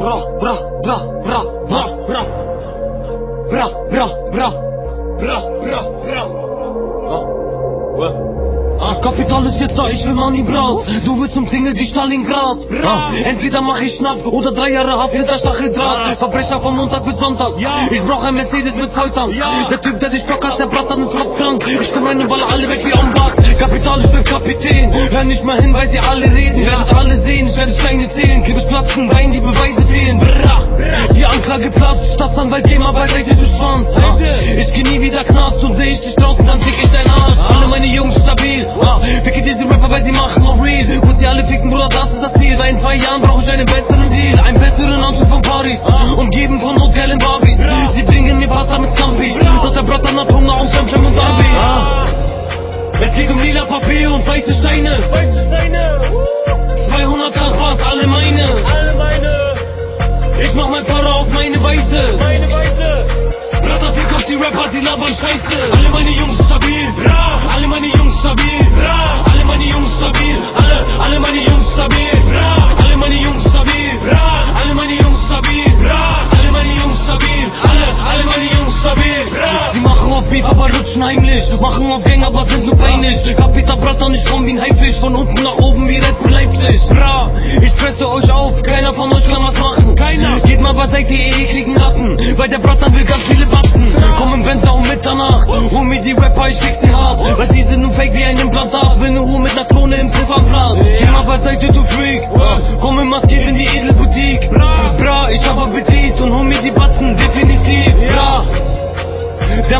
bra, bra, bra, bra, bra, bra. Bra, bra, bra. Bra, bra, bra. Ah, Kapital ist jetzt da, ich will Money Braut. Du willst zum Single wie Stalingrad. Ah, entweder mach ich Schnapp oder drei Jahre Haft hinter Stacheldraht. Verbrecher von Montag bis Sonntag. Ich brauch ein Mercedes mit Zolltank. Der Typ, der dich lockert, der Bratan ist kopfkrank. Ich stimme meine Baller alle weg wie am Bad. Kapital, ich bin Kapitän. Hör nicht mal hin, weil sie alle reden. Während alle sehen, ich werde Steine zählen. Kibbes platzen, rein, die Beweise fehlen. Brrrach. Die Anklage platzt, Staatsanwalt, geh mal beiseite, du Schwanz. Ich geh nie wieder Knast und seh ich dich ist das Ziel. Weil in zwei Jahren brauch ich einen besseren Deal. Einen besseren Anzug von Paris. Umgeben von notgeilen Barbies. Sie bringen mir Vater mit Scampi. Doch der Bratan hat Hunger auf Schamscham und Darby. Es geht um lila Papier und weiße Steine. Weiße Steine, 200 Kachwas, alle meine. alle meine, Ich mach mein Para auf meine Weise. meine Weise. Brata, fick auf die Rapper, die labern Scheiße. Beef, aber rutschen heimlich. Machen auf Gang, aber sind nur peinlich. Kapital Bratan, ich komm wie ein Haifisch. Von unten nach oben wie Red Bull Leipzig. Bra. Ich fresse euch auf. Keiner von euch kann was machen. Keiner. Geht mal beiseite, ihr ekligen Ratten. Weil der Bratan will ganz viele Batzen. Komm im Fenster um Mitternacht. Hol mir die Rapper, ich fick sie hart. Weil sie sind nur fake wie ein Implantat. Will ne Uhr mit ner Krone im Ziffernblatt. Geh mal beiseite, du Freak. Komm im maskiert in die Edelboutique. Bra, ich hab Appetit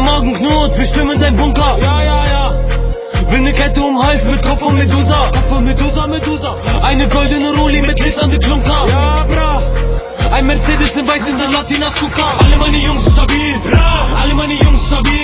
Der Magen knurrt, wir stürmen dein Bunker. Ja, ja, ja. Will ne Kette um Hals mit Kopf von Medusa. Kopf von Medusa, Medusa. Eine goldene Roli mit Licht an die Klunker. Ja, bra. Ein Mercedes in weiß in der Latinas Kuka. Alle meine Jungs stabil. Bra. Alle meine Jungs stabil.